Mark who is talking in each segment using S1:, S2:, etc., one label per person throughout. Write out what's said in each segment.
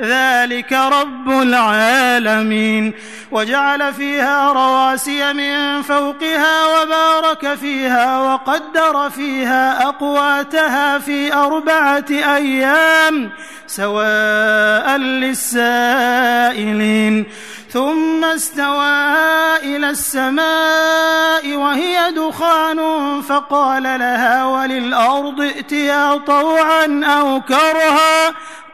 S1: ذلك رب العالمين وجعل فيها رواسي من فوقها وبارك فيها وقدر فيها أقواتها في أربعة أيام سواء للسائلين ثم استوى إلى السماء وهي دخان فقال لها وللأرض ائتيا طوعا أو كرها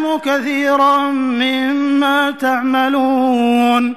S1: يعلم كثيرا مما تعملون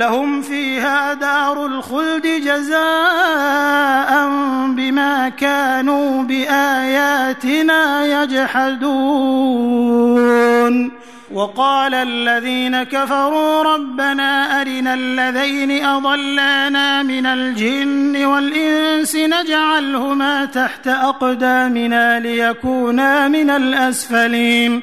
S1: لهم فيها دار الخلد جزاء بما كانوا بآياتنا يجحدون. وقال الذين كفروا ربنا أرنا الذين أضلانا من الجن والإنس نجعلهما تحت أقدامنا ليكونا من الأسفلين.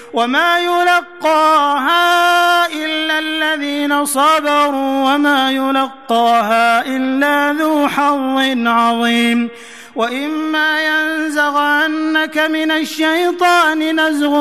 S1: وما يلقاها إلا الذين صبروا وما يلقاها إلا ذو حظ عظيم وإما ينزغن لك مِنَ الشَّيْطَانِ نَزْغٌ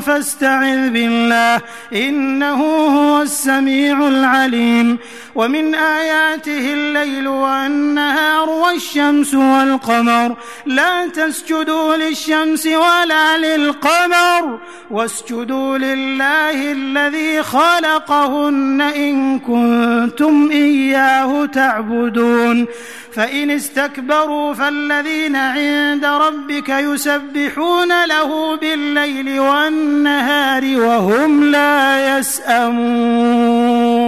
S1: فَاسْتَعِذْ بِاللَّهِ إِنَّهُ هُوَ السَّمِيعُ الْعَلِيمُ. وَمِنْ آيَاتِهِ اللَّيْلُ وَالنَّهَارُ وَالشَّمْسُ وَالْقَمَرُ لَا تَسْجُدُوا لِلشَّمْسِ وَلَا لِلْقَمَرِ وَاسْجُدُوا لِلَّهِ الَّذِي خَلَقَهُنَّ إِن كُنتُمْ إِيَّاهُ تَعْبُدُونَ. فَإِنِ اسْتَكْبَرُوا فَالَّذِينَ عِندَ رَبِّكَ يُسَبِّحُونَ يسبحون له بالليل والنهار وهم لا يسأمون.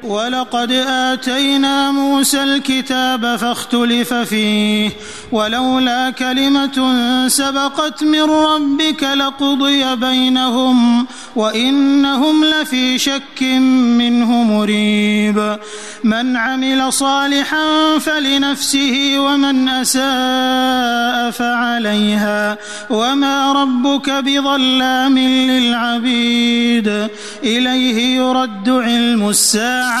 S1: ولقد آتينا موسى الكتاب فاختلف فيه ولولا كلمة سبقت من ربك لقضي بينهم وإنهم لفي شك منه مريب. من عمل صالحا فلنفسه ومن أساء فعليها وما ربك بظلام للعبيد. إليه يرد علم الساعة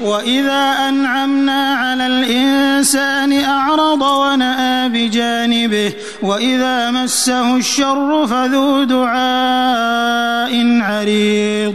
S1: واذا انعمنا على الانسان اعرض وناى بجانبه واذا مسه الشر فذو دعاء عريض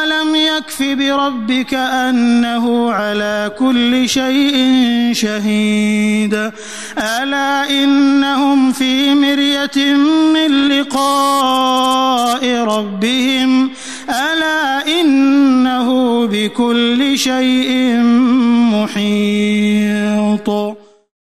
S1: بربك أنه على كل شيء شهيد ألا إنهم في مرية من لقاء ربهم ألا إنه بكل شيء محيط